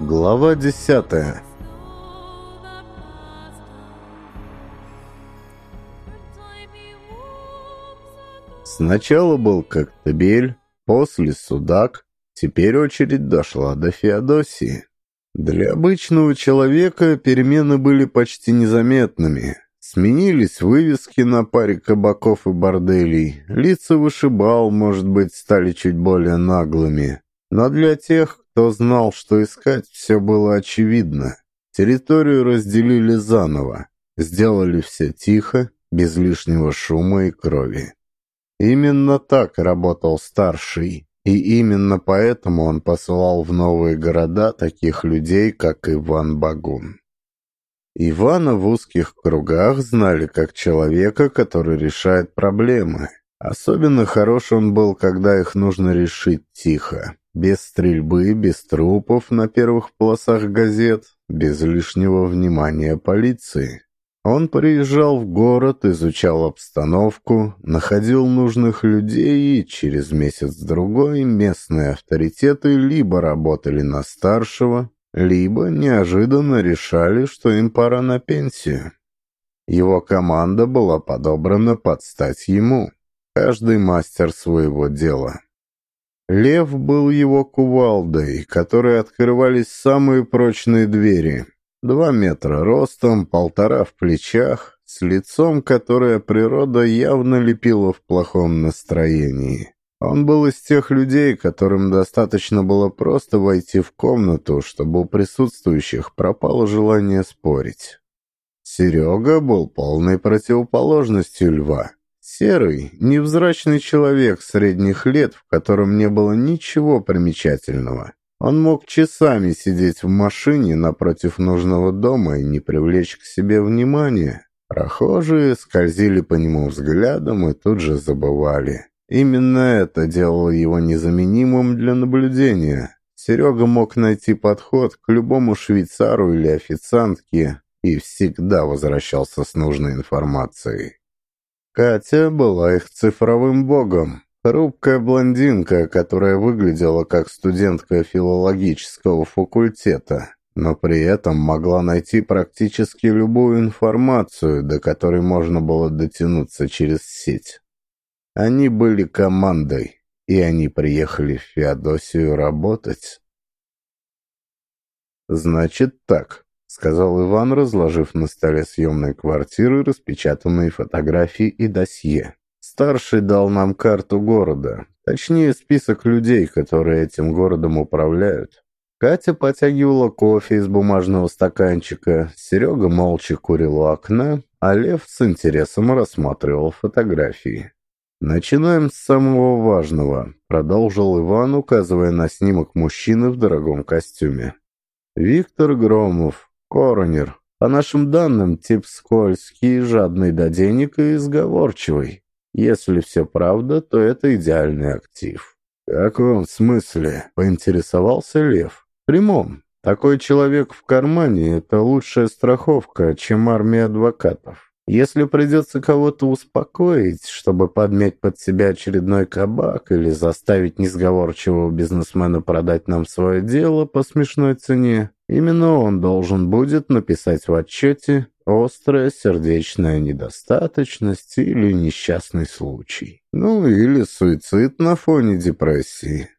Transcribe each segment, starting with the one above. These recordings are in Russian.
Глава десятая Сначала был Коктебель, после Судак, теперь очередь дошла до Феодосии. Для обычного человека перемены были почти незаметными. Сменились вывески на паре кабаков и борделей, лица вышибал, может быть, стали чуть более наглыми. Но для тех, кто знал, что искать, все было очевидно. Территорию разделили заново, сделали все тихо, без лишнего шума и крови. Именно так работал старший, и именно поэтому он посылал в новые города таких людей, как Иван Багун. Ивана в узких кругах знали как человека, который решает проблемы. Особенно хорош он был, когда их нужно решить тихо, без стрельбы, без трупов на первых полосах газет, без лишнего внимания полиции. Он приезжал в город, изучал обстановку, находил нужных людей, и через месяц-другой местные авторитеты либо работали на старшего, либо неожиданно решали, что им пора на пенсию. Его команда была подобрана под стать ему, каждый мастер своего дела. Лев был его кувалдой, которой открывались самые прочные двери – Два метра ростом, полтора в плечах, с лицом, которое природа явно лепила в плохом настроении. Он был из тех людей, которым достаточно было просто войти в комнату, чтобы у присутствующих пропало желание спорить. Серега был полной противоположностью льва. Серый, невзрачный человек средних лет, в котором не было ничего примечательного. Он мог часами сидеть в машине напротив нужного дома и не привлечь к себе внимания. Прохожие скользили по нему взглядом и тут же забывали. Именно это делало его незаменимым для наблюдения. Серега мог найти подход к любому швейцару или официантке и всегда возвращался с нужной информацией. Катя была их цифровым богом. Хрупкая блондинка, которая выглядела как студентка филологического факультета, но при этом могла найти практически любую информацию, до которой можно было дотянуться через сеть. Они были командой, и они приехали в Феодосию работать. «Значит так», — сказал Иван, разложив на столе съемной квартиры распечатанные фотографии и досье. Старший дал нам карту города, точнее список людей, которые этим городом управляют. Катя потягивала кофе из бумажного стаканчика, Серега молча курил у окна, а Лев с интересом рассматривал фотографии. «Начинаем с самого важного», — продолжил Иван, указывая на снимок мужчины в дорогом костюме. «Виктор Громов, коронер. По нашим данным, тип скользкий, жадный до денег и изговорчивый. Если все правда, то это идеальный актив. «В каком смысле?» – поинтересовался Лев. «Прямом. Такой человек в кармане – это лучшая страховка, чем армия адвокатов. Если придется кого-то успокоить, чтобы подмять под себя очередной кабак или заставить несговорчивого бизнесмена продать нам свое дело по смешной цене, именно он должен будет написать в отчете острая сердечная недостаточность или несчастный случай. Ну, или суицид на фоне депрессии.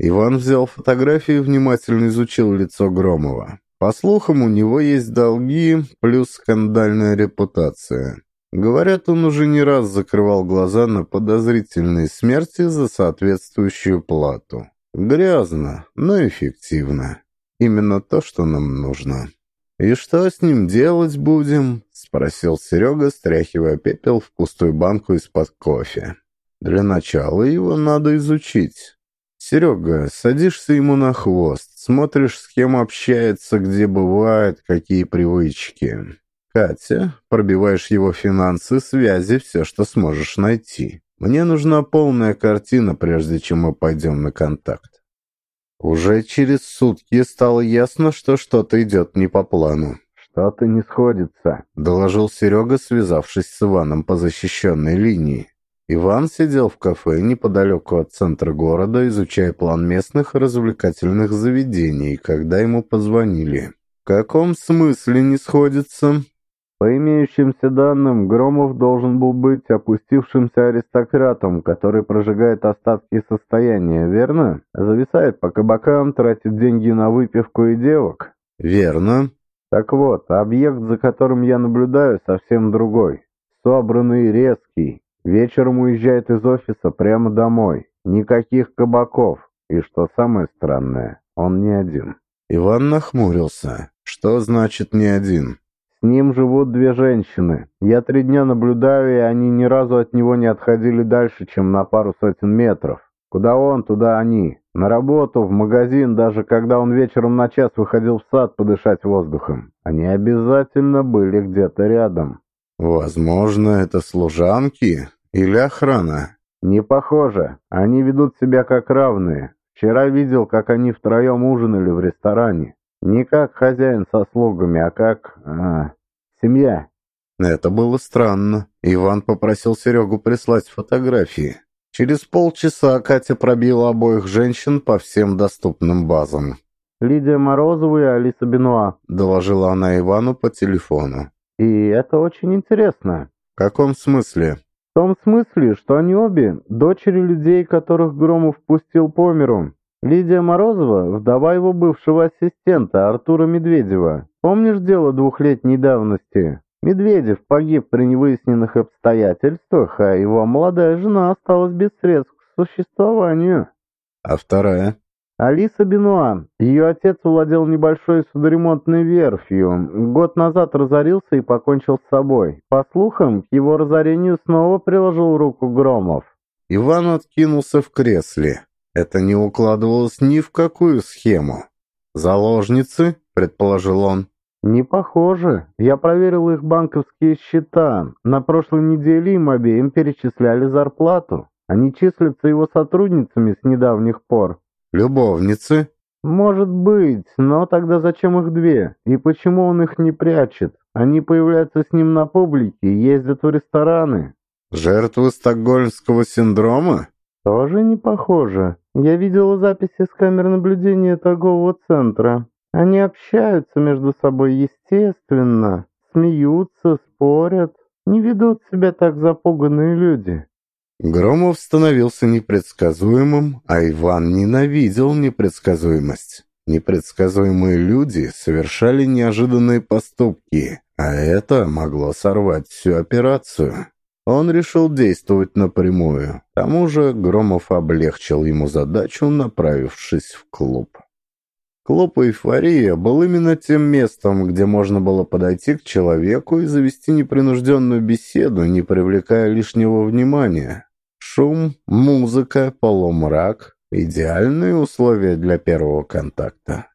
Иван взял фотографию и внимательно изучил лицо Громова. По слухам, у него есть долги плюс скандальная репутация. Говорят, он уже не раз закрывал глаза на подозрительные смерти за соответствующую плату. Грязно, но эффективно. Именно то, что нам нужно. «И что с ним делать будем?» — спросил Серега, стряхивая пепел в пустую банку из-под кофе. «Для начала его надо изучить. Серега, садишься ему на хвост, смотришь, с кем общается, где бывает, какие привычки. Катя, пробиваешь его финансы, связи, все, что сможешь найти. Мне нужна полная картина, прежде чем мы пойдем на контакт. Уже через сутки стало ясно, что что-то идет не по плану. «Что-то не сходится», — доложил Серега, связавшись с Иваном по защищенной линии. Иван сидел в кафе неподалеку от центра города, изучая план местных развлекательных заведений, когда ему позвонили. «В каком смысле не сходится?» По имеющимся данным, Громов должен был быть опустившимся аристократом, который прожигает остатки состояния, верно? Зависает по кабакам, тратит деньги на выпивку и девок? Верно. Так вот, объект, за которым я наблюдаю, совсем другой. Собранный, резкий. Вечером уезжает из офиса прямо домой. Никаких кабаков. И что самое странное, он не один. Иван нахмурился. Что значит не один? С ним живут две женщины. Я три дня наблюдаю, и они ни разу от него не отходили дальше, чем на пару сотен метров. Куда он, туда они. На работу, в магазин, даже когда он вечером на час выходил в сад подышать воздухом. Они обязательно были где-то рядом. Возможно, это служанки или охрана. Не похоже. Они ведут себя как равные. Вчера видел, как они втроем ужинали в ресторане. Не как хозяин со слугами, а как... А, семья. Это было странно. Иван попросил Серегу прислать фотографии. Через полчаса Катя пробила обоих женщин по всем доступным базам. «Лидия Морозова и Алиса Бенуа», — доложила она Ивану по телефону. «И это очень интересно». «В каком смысле?» «В том смысле, что они обе дочери людей, которых Громов пустил по миру. Лидия Морозова – вдова его бывшего ассистента Артура Медведева. Помнишь дело двухлетней давности? Медведев погиб при невыясненных обстоятельствах, а его молодая жена осталась без средств к существованию. А вторая? Алиса Бенуа. Ее отец владел небольшой судоремонтной верфью. Год назад разорился и покончил с собой. По слухам, к его разорению снова приложил руку Громов. Иван откинулся в кресле. Это не укладывалось ни в какую схему. «Заложницы?» – предположил он. «Не похоже. Я проверил их банковские счета. На прошлой неделе им обеим перечисляли зарплату. Они числятся его сотрудницами с недавних пор». «Любовницы?» «Может быть, но тогда зачем их две? И почему он их не прячет? Они появляются с ним на публике, ездят в рестораны». «Жертвы стокгольмского синдрома?» «Тоже не похоже. Я видела записи с камер наблюдения торгового центра. Они общаются между собой естественно, смеются, спорят. Не ведут себя так запуганные люди». Громов становился непредсказуемым, а Иван ненавидел непредсказуемость. Непредсказуемые люди совершали неожиданные поступки, а это могло сорвать всю операцию. Он решил действовать напрямую. К тому же Громов облегчил ему задачу, направившись в клуб. Клуб «Эйфория» был именно тем местом, где можно было подойти к человеку и завести непринужденную беседу, не привлекая лишнего внимания. Шум, музыка, полумрак – идеальные условия для первого контакта.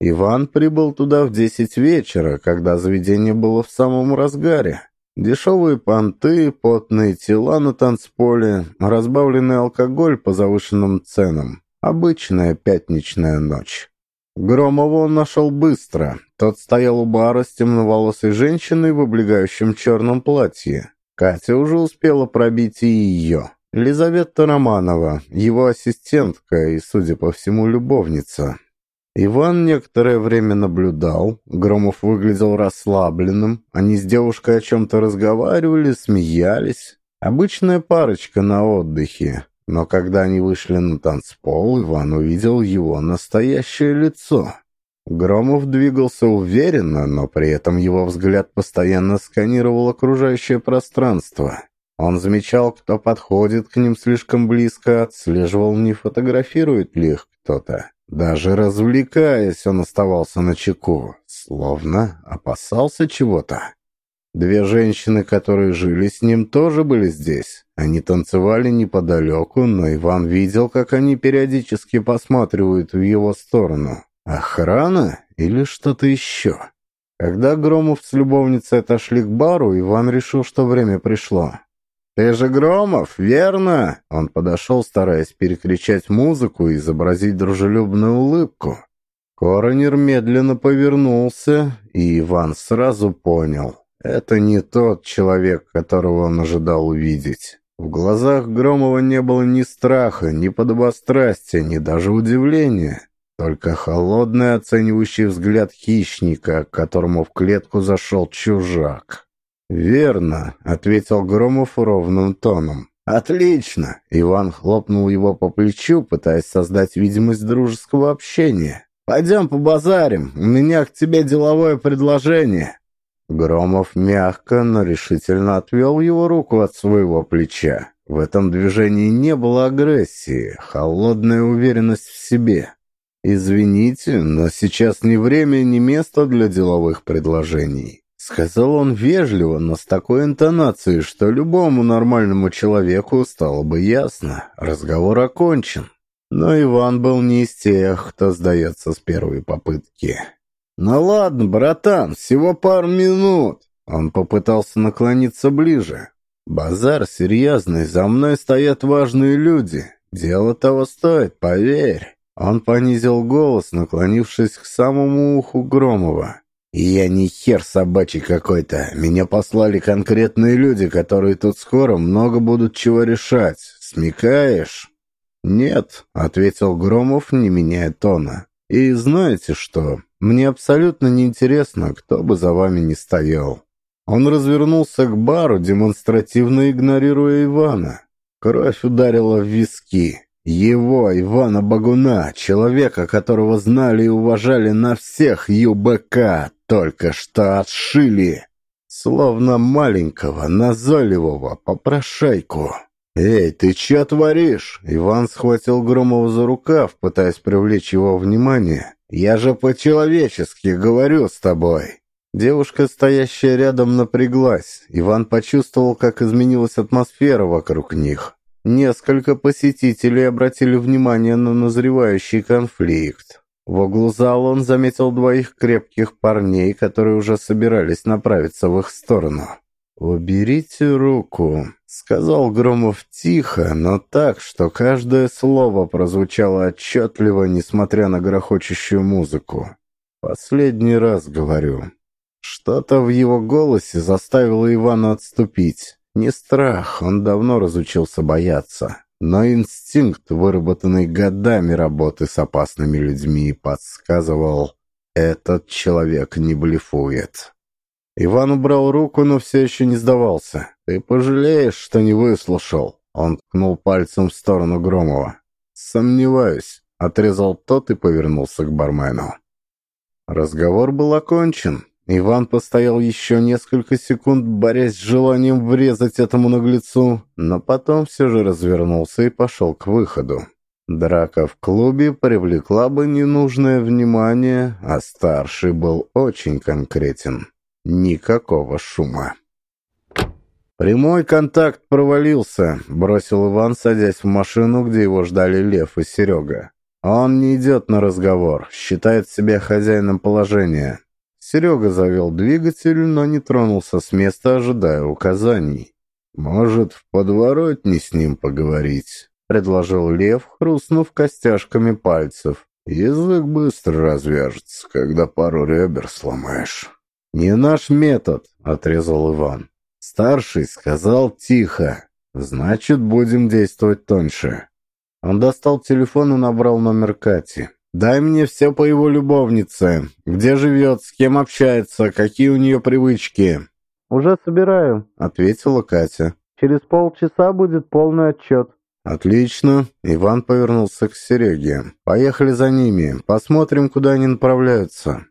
Иван прибыл туда в десять вечера, когда заведение было в самом разгаре. Дешевые понты, потные тела на танцполе, разбавленный алкоголь по завышенным ценам. Обычная пятничная ночь. Громова он нашел быстро. Тот стоял у бара с темноволосой женщиной в облегающем черном платье. Катя уже успела пробить и ее. Лизавета Романова, его ассистентка и, судя по всему, любовница. Иван некоторое время наблюдал. Громов выглядел расслабленным. Они с девушкой о чем-то разговаривали, смеялись. Обычная парочка на отдыхе. Но когда они вышли на танцпол, Иван увидел его настоящее лицо. Громов двигался уверенно, но при этом его взгляд постоянно сканировал окружающее пространство. Он замечал, кто подходит к ним слишком близко, отслеживал, не фотографирует ли их кто-то. Даже развлекаясь, он оставался на чеку, словно опасался чего-то. Две женщины, которые жили с ним, тоже были здесь. Они танцевали неподалеку, но Иван видел, как они периодически посматривают в его сторону. Охрана или что-то еще? Когда Громов с любовницей отошли к бару, Иван решил, что время пришло. «Ты же Громов, верно?» Он подошел, стараясь перекричать музыку и изобразить дружелюбную улыбку. Коронер медленно повернулся, и Иван сразу понял. Это не тот человек, которого он ожидал увидеть. В глазах Громова не было ни страха, ни подобострастия, ни даже удивления. Только холодный оценивающий взгляд хищника, к которому в клетку зашел чужак. «Верно», — ответил Громов ровным тоном. «Отлично!» — Иван хлопнул его по плечу, пытаясь создать видимость дружеского общения. «Пойдем побазарим, у меня к тебе деловое предложение». Громов мягко, но решительно отвел его руку от своего плеча. В этом движении не было агрессии, холодная уверенность в себе. «Извините, но сейчас не время и не место для деловых предложений», — сказал он вежливо, но с такой интонацией, что любому нормальному человеку стало бы ясно. Разговор окончен. Но Иван был не из тех, кто сдается с первой попытки. «Ну ладно, братан, всего пару минут». Он попытался наклониться ближе. «Базар серьезный, за мной стоят важные люди. Дело того стоит, поверь». Он понизил голос, наклонившись к самому уху Громова. «Я не хер собачий какой-то. Меня послали конкретные люди, которые тут скоро много будут чего решать. Смекаешь?» «Нет», — ответил Громов, не меняя тона. «И знаете что? Мне абсолютно неинтересно, кто бы за вами ни стоял». Он развернулся к бару, демонстративно игнорируя Ивана. Кровь ударила в виски. Его, Ивана Багуна, человека, которого знали и уважали на всех ЮБК, только что отшили. Словно маленького, назойливого попрошайку. «Эй, ты че творишь?» Иван схватил Громова за рукав, пытаясь привлечь его внимание. «Я же по-человечески говорю с тобой». Девушка, стоящая рядом, напряглась. Иван почувствовал, как изменилась атмосфера вокруг них. Несколько посетителей обратили внимание на назревающий конфликт. В углу зала он заметил двоих крепких парней, которые уже собирались направиться в их сторону. «Уберите руку», — сказал Громов тихо, но так, что каждое слово прозвучало отчетливо, несмотря на грохочущую музыку. «Последний раз говорю». Что-то в его голосе заставило Ивана отступить. Не страх, он давно разучился бояться, но инстинкт, выработанный годами работы с опасными людьми, подсказывал, этот человек не блефует. Иван убрал руку, но все еще не сдавался. «Ты пожалеешь, что не выслушал?» Он ткнул пальцем в сторону Громова. «Сомневаюсь», — отрезал тот и повернулся к бармену. Разговор был окончен. Иван постоял еще несколько секунд, борясь с желанием врезать этому наглецу, но потом все же развернулся и пошел к выходу. Драка в клубе привлекла бы ненужное внимание, а старший был очень конкретен. Никакого шума. «Прямой контакт провалился», — бросил Иван, садясь в машину, где его ждали Лев и Серега. «Он не идет на разговор, считает себя хозяином положения. Серега завел двигатель, но не тронулся с места, ожидая указаний. «Может, в подворотне с ним поговорить?» — предложил Лев, хрустнув костяшками пальцев. «Язык быстро развяжется, когда пару ребер сломаешь». «Не наш метод», — отрезал Иван. Старший сказал тихо. «Значит, будем действовать тоньше». Он достал телефон и набрал номер Кати. Дай мне все по его любовнице. Где живет, с кем общается, какие у нее привычки». «Уже собираю», — ответила Катя. «Через полчаса будет полный отчет». «Отлично». Иван повернулся к Сереге. «Поехали за ними. Посмотрим, куда они направляются».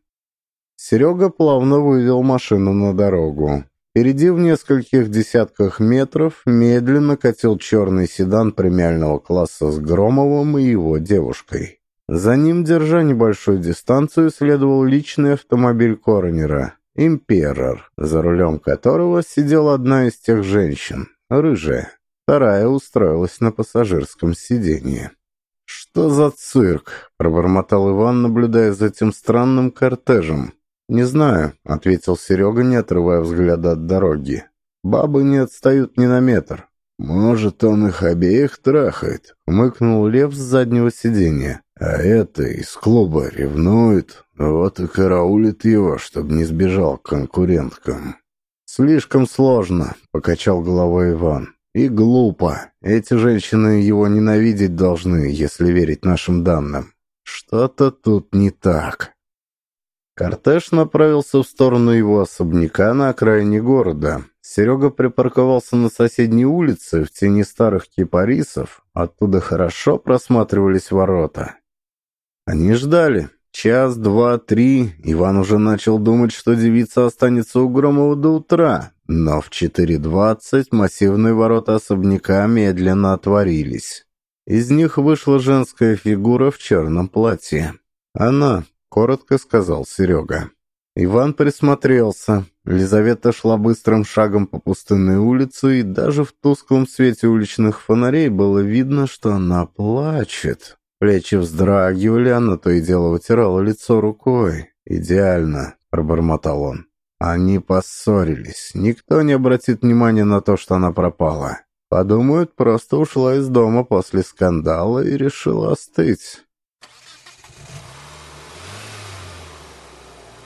Серега плавно вывел машину на дорогу. Впереди в нескольких десятках метров медленно катил черный седан премиального класса с Громовым и его девушкой. За ним, держа небольшую дистанцию, следовал личный автомобиль Коронера «Имперор», за рулем которого сидела одна из тех женщин, рыжая. Вторая устроилась на пассажирском сиденье. «Что за цирк?» – пробормотал Иван, наблюдая за этим странным кортежем. «Не знаю», – ответил Серега, не отрывая взгляда от дороги. «Бабы не отстают ни на метр». «Может, он их обеих трахает?» — умыкнул Лев с заднего сиденья. А это из клуба ревнует, вот и караулит его, чтобы не сбежал к конкуренткам. «Слишком сложно», — покачал головой Иван. И глупо. Эти женщины его ненавидеть должны, если верить нашим данным. Что-то тут не так. Кортеж направился в сторону его особняка на окраине города. Серега припарковался на соседней улице в тени старых кипарисов. Оттуда хорошо просматривались ворота. Они ждали. Час, два, три. Иван уже начал думать, что девица останется у Громова до утра. Но в 4.20 массивные ворота особняка медленно отворились. Из них вышла женская фигура в черном платье. Она, коротко сказал Серега. Иван присмотрелся. Лизавета шла быстрым шагом по пустынной улице, и даже в тусклом свете уличных фонарей было видно, что она плачет. Плечи вздрагивали, она то и дело вытирала лицо рукой. «Идеально», — пробормотал он. Они поссорились. Никто не обратит внимания на то, что она пропала. Подумают, просто ушла из дома после скандала и решила остыть.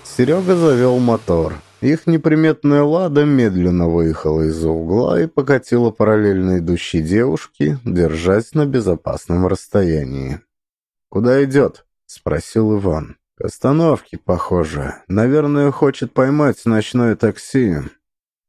Серега завел мотор. Их неприметная «Лада» медленно выехала из-за угла и покатила параллельно идущей девушке, держась на безопасном расстоянии. «Куда идет?» — спросил Иван. «К остановке, похоже. Наверное, хочет поймать ночное такси».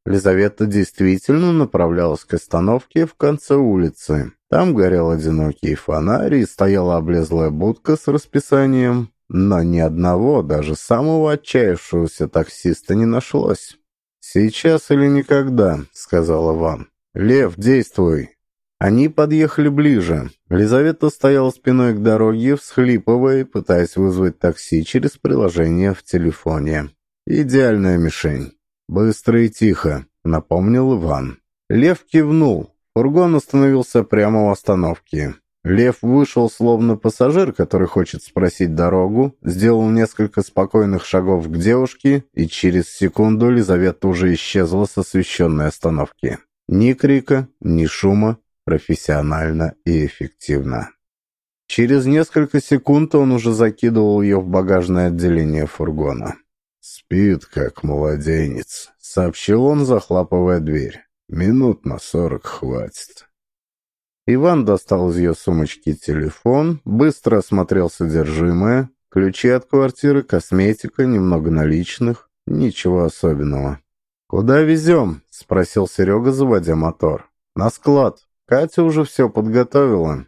Лизавета действительно направлялась к остановке в конце улицы. Там горел одинокий фонарь и стояла облезлая будка с расписанием, но ни одного, даже самого отчаявшегося таксиста не нашлось. «Сейчас или никогда», — сказал Иван. «Лев, действуй!» Они подъехали ближе. Лизавета стояла спиной к дороге, всхлипывая, пытаясь вызвать такси через приложение в телефоне. «Идеальная мишень». «Быстро и тихо», — напомнил Иван. Лев кивнул. Фургон остановился прямо у остановки. Лев вышел словно пассажир, который хочет спросить дорогу, сделал несколько спокойных шагов к девушке, и через секунду Лизавета уже исчезла с освещенной остановки. Ни крика, ни шума, профессионально и эффективно. Через несколько секунд он уже закидывал ее в багажное отделение фургона. «Спит, как младенец», — сообщил он, захлапывая дверь. «Минут на сорок хватит». Иван достал из ее сумочки телефон, быстро осмотрел содержимое, ключи от квартиры, косметика, немного наличных, ничего особенного. «Куда везем?» — спросил Серега, заводя мотор. «На склад. Катя уже все подготовила».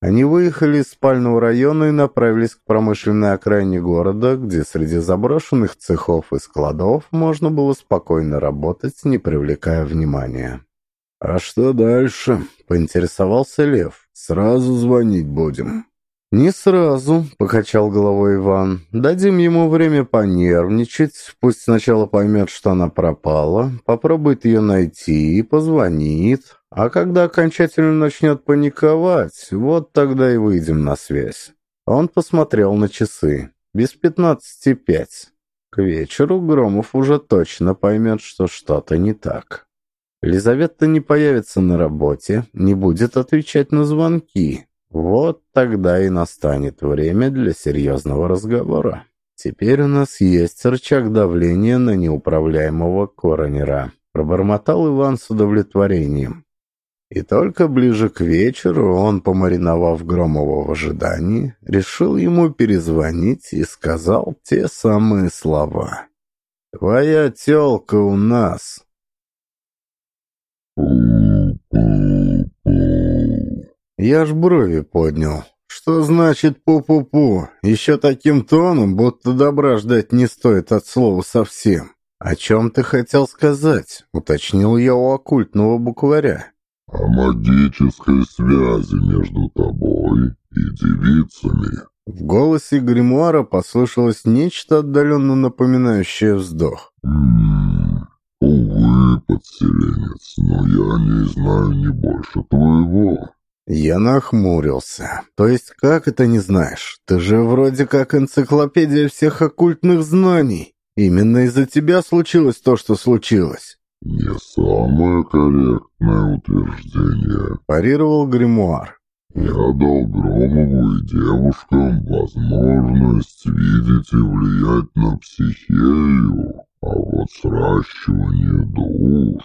Они выехали из спального района и направились к промышленной окраине города, где среди заброшенных цехов и складов можно было спокойно работать, не привлекая внимания. «А что дальше?» — поинтересовался Лев. «Сразу звонить будем». «Не сразу», — покачал головой Иван. «Дадим ему время понервничать. Пусть сначала поймет, что она пропала, попробует ее найти и позвонит. А когда окончательно начнет паниковать, вот тогда и выйдем на связь». Он посмотрел на часы. Без пятнадцати пять. К вечеру Громов уже точно поймет, что что-то не так. Лизавета не появится на работе, не будет отвечать на звонки. Вот тогда и настанет время для серьезного разговора. Теперь у нас есть рычаг давления на неуправляемого коронера. Пробормотал Иван с удовлетворением. И только ближе к вечеру он, помариновав Громова в ожидании, решил ему перезвонить и сказал те самые слова. «Твоя тёлка у нас, я ж брови поднял. Что значит пу-пу-пу? Еще таким тоном, будто добра ждать не стоит от слова совсем. «О чем ты хотел сказать?» — уточнил я у оккультного букваря. «О магической связи между тобой и девицами». В голосе гримуара послышалось нечто отдаленно напоминающее вздох. «М-м, «Увы, подселенец, но я не знаю не больше твоего». Я нахмурился. «То есть как это не знаешь? Ты же вроде как энциклопедия всех оккультных знаний. Именно из-за тебя случилось то, что случилось». «Не самое корректное утверждение», — парировал гримуар. «Я дал Громову и девушкам возможность видеть и влиять на психею, а вот сращивание душ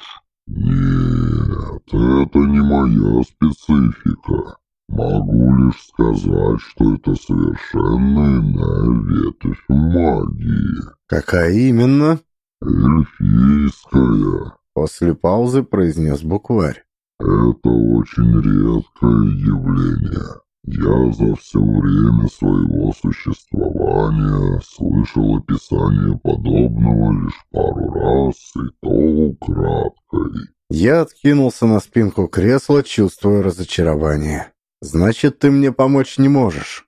Нет, это не моя специфика. Могу лишь сказать, что это совершенно иная ветвь магии. Какая именно? Эльфийская. После паузы произнес букварь. Это очень редкое явление. Я за все время своего существования слышал описание подобного лишь пару раз, и то украдкой. Я откинулся на спинку кресла, чувствуя разочарование. «Значит, ты мне помочь не можешь?»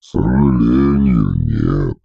«К сожалению, нет.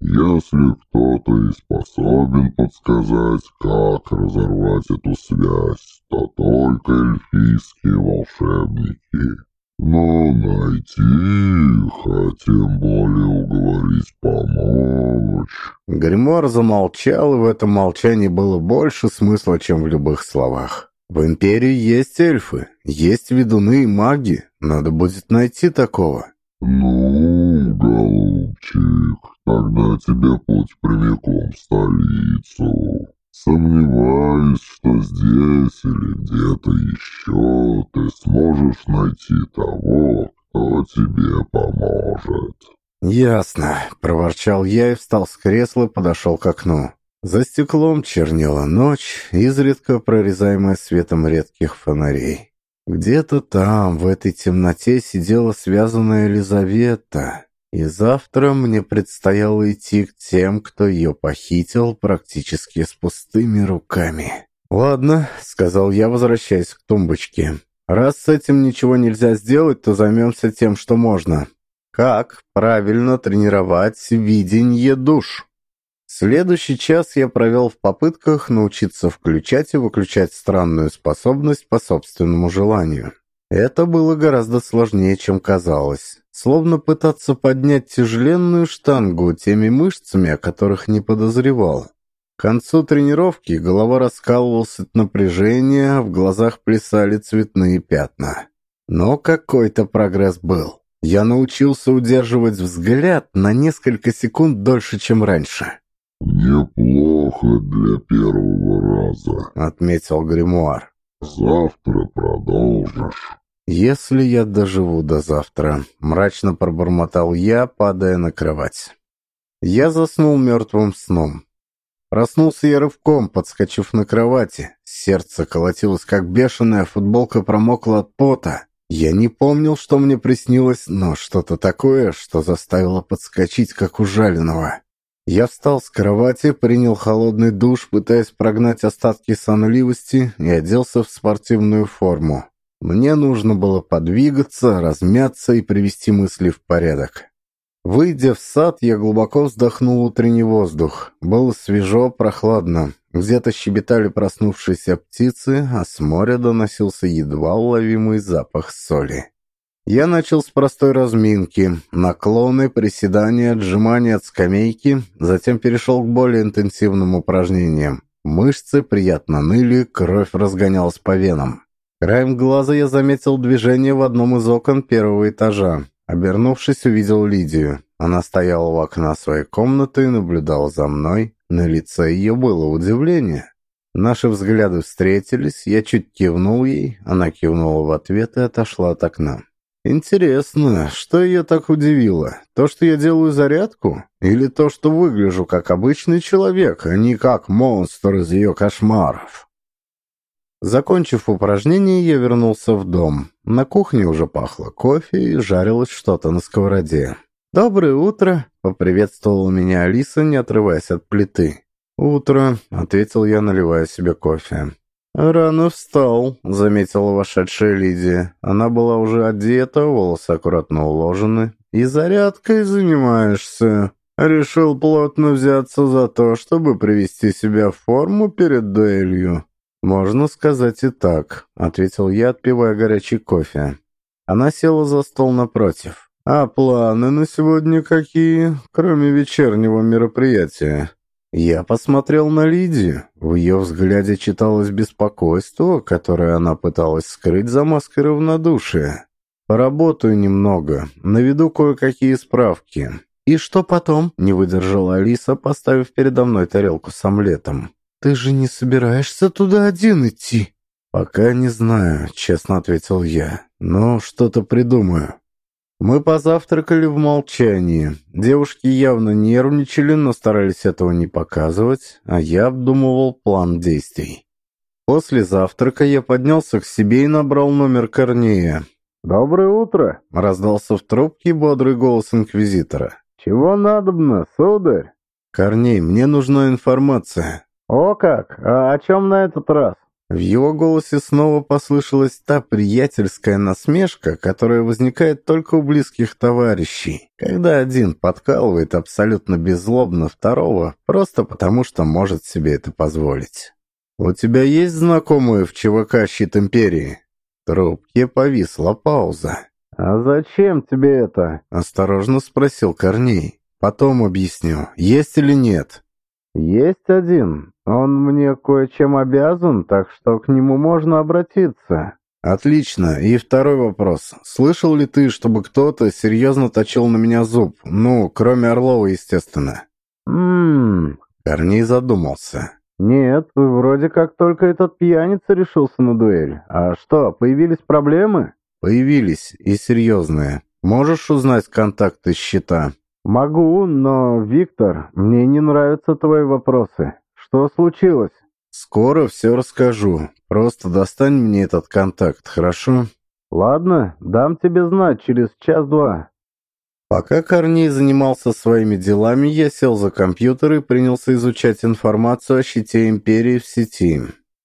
Если кто-то и способен подсказать, как разорвать эту связь, то только эльфийские волшебники. Но найти их, а тем более уговорить помочь... Гримуар замолчал, и в этом молчании было больше смысла, чем в любых словах. В Империи есть эльфы, есть ведуны и маги. Надо будет найти такого. Ну, голубчик, тогда тебе путь прямиком в столицу. Сомневаюсь, что здесь или где-то еще ты сможешь найти того, кто тебе поможет. «Ясно», — проворчал я и встал с кресла, подошел к окну. За стеклом чернела ночь, изредка прорезаемая светом редких фонарей. Где-то там, в этой темноте, сидела связанная Елизавета, и завтра мне предстояло идти к тем, кто ее похитил практически с пустыми руками. «Ладно», — сказал я, возвращаясь к тумбочке. «Раз с этим ничего нельзя сделать, то займемся тем, что можно. Как правильно тренировать видение душ?» Следующий час я провел в попытках научиться включать и выключать странную способность по собственному желанию. Это было гораздо сложнее, чем казалось словно пытаться поднять тяжеленную штангу теми мышцами, о которых не подозревал. К концу тренировки голова раскалывалась от напряжения, а в глазах плясали цветные пятна. Но какой-то прогресс был. Я научился удерживать взгляд на несколько секунд дольше, чем раньше. «Неплохо для первого раза», — отметил гримуар. «Завтра продолжишь». «Если я доживу до завтра», — мрачно пробормотал я, падая на кровать. Я заснул мертвым сном. Проснулся я рывком, подскочив на кровати. Сердце колотилось как бешеное, футболка промокла от пота. Я не помнил, что мне приснилось, но что-то такое, что заставило подскочить, как ужаленного. Я встал с кровати, принял холодный душ, пытаясь прогнать остатки сонливости, и оделся в спортивную форму. Мне нужно было подвигаться, размяться и привести мысли в порядок. Выйдя в сад, я глубоко вздохнул утренний воздух. Было свежо, прохладно. Где-то щебетали проснувшиеся птицы, а с моря доносился едва уловимый запах соли. Я начал с простой разминки, наклоны, приседания, отжимания от скамейки, затем перешел к более интенсивным упражнениям. Мышцы приятно ныли, кровь разгонялась по венам. Краем глаза я заметил движение в одном из окон первого этажа. Обернувшись, увидел Лидию. Она стояла у окна своей комнаты и наблюдала за мной. На лице ее было удивление. Наши взгляды встретились, я чуть кивнул ей, она кивнула в ответ и отошла от окна. Интересно, что ее так удивило? То, что я делаю зарядку? Или то, что выгляжу как обычный человек, а не как монстр из ее кошмаров? Закончив упражнение, я вернулся в дом. На кухне уже пахло кофе и жарилось что-то на сковороде. «Доброе утро!» — поприветствовала меня Алиса, не отрываясь от плиты. «Утро!» — ответил я, наливая себе кофе. «Рано встал», — заметила вошедшая Лидия. Она была уже одета, волосы аккуратно уложены. «И зарядкой занимаешься?» Решил плотно взяться за то, чтобы привести себя в форму перед дуэлью. «Можно сказать и так», — ответил я, отпивая горячий кофе. Она села за стол напротив. «А планы на сегодня какие, кроме вечернего мероприятия?» Я посмотрел на Лидию. В ее взгляде читалось беспокойство, которое она пыталась скрыть за маской равнодушия. «Поработаю немного, наведу кое-какие справки». «И что потом?» — не выдержала Алиса, поставив передо мной тарелку с омлетом. ты же не собираешься туда один идти?» «Пока не знаю», — честно ответил я. «Но что-то придумаю». Мы позавтракали в молчании. Девушки явно нервничали, но старались этого не показывать, а я обдумывал план действий. После завтрака я поднялся к себе и набрал номер Корнея. «Доброе утро!» — раздался в трубке бодрый голос инквизитора. «Чего надобно, сударь?» «Корней, мне нужна информация». «О как! А о чем на этот раз?» В его голосе снова послышалась та приятельская насмешка, которая возникает только у близких товарищей, когда один подкалывает абсолютно беззлобно второго, просто потому что может себе это позволить. «У тебя есть знакомые в ЧВК «Щит Империи»?» В трубке повисла пауза. «А зачем тебе это?» — осторожно спросил Корней. «Потом объясню, есть или нет». «Есть один. Он мне кое-чем обязан, так что к нему можно обратиться». «Отлично. И второй вопрос. Слышал ли ты, чтобы кто-то серьезно точил на меня зуб? Ну, кроме Орлова, естественно». «Ммм...» Корней задумался. «Нет, вроде как только этот пьяница решился на дуэль. А что, появились проблемы?» «Появились, и серьезные. Можешь узнать контакты счета?» «Могу, но, Виктор, мне не нравятся твои вопросы. Что случилось?» «Скоро все расскажу. Просто достань мне этот контакт, хорошо?» «Ладно, дам тебе знать через час-два». Пока Корней занимался своими делами, я сел за компьютер и принялся изучать информацию о щите Империи в сети.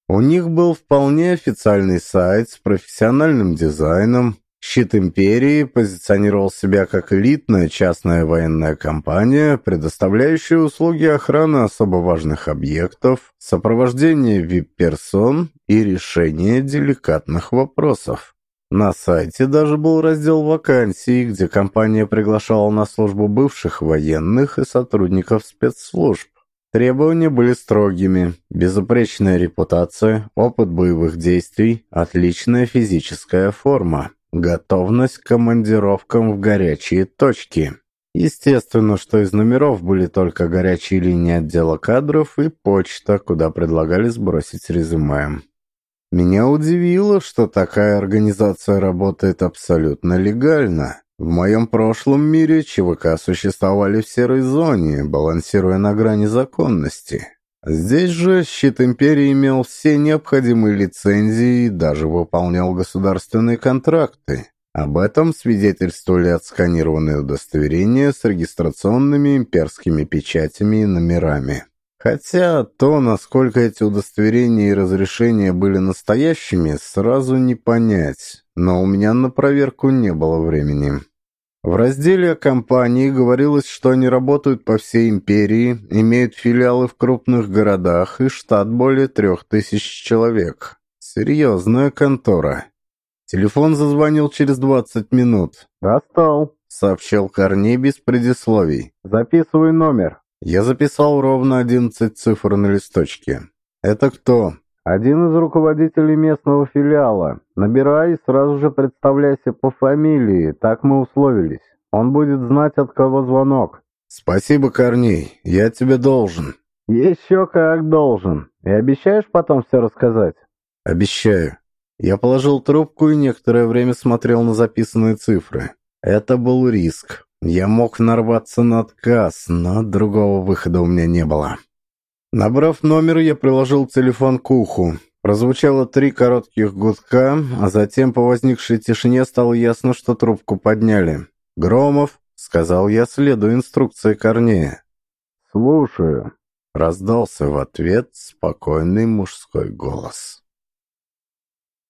У них был вполне официальный сайт с профессиональным дизайном. Щит Империи позиционировал себя как элитная частная военная компания, предоставляющая услуги охраны особо важных объектов, сопровождения вип-персон и решения деликатных вопросов. На сайте даже был раздел вакансий, где компания приглашала на службу бывших военных и сотрудников спецслужб. Требования были строгими. Безупречная репутация, опыт боевых действий, отличная физическая форма, готовность к командировкам в горячие точки. Естественно, что из номеров были только горячие линии отдела кадров и почта, куда предлагали сбросить резюме. Меня удивило, что такая организация работает абсолютно легально. В моем прошлом мире ЧВК существовали в серой зоне, балансируя на грани законности. Здесь же щит Империи имел все необходимые лицензии и даже выполнял государственные контракты. Об этом свидетельствовали отсканированные удостоверения с регистрационными имперскими печатями и номерами. Хотя то, насколько эти удостоверения и разрешения были настоящими, сразу не понять, но у меня на проверку не было времени. В разделе компании говорилось, что они работают по всей империи, имеют филиалы в крупных городах и штат более трех тысяч человек. Серьезная контора. Телефон зазвонил через 20 минут. «Достал», — сообщил Корней без предисловий. «Записывай номер». Я записал ровно одиннадцать цифр на листочке. «Это кто?» «Один из руководителей местного филиала. Набирай и сразу же представляйся по фамилии, так мы условились. Он будет знать, от кого звонок». «Спасибо, Корней, я тебе должен». «Еще как должен. И обещаешь потом все рассказать?» «Обещаю». Я положил трубку и некоторое время смотрел на записанные цифры. Это был риск. Я мог нарваться на отказ, но другого выхода у меня не было. Набрав номер, я приложил телефон к уху. Прозвучало три коротких гудка, а затем по возникшей тишине стало ясно, что трубку подняли. «Громов», — сказал я, следуя инструкции Корнея. «Слушаю», — раздался в ответ спокойный мужской голос.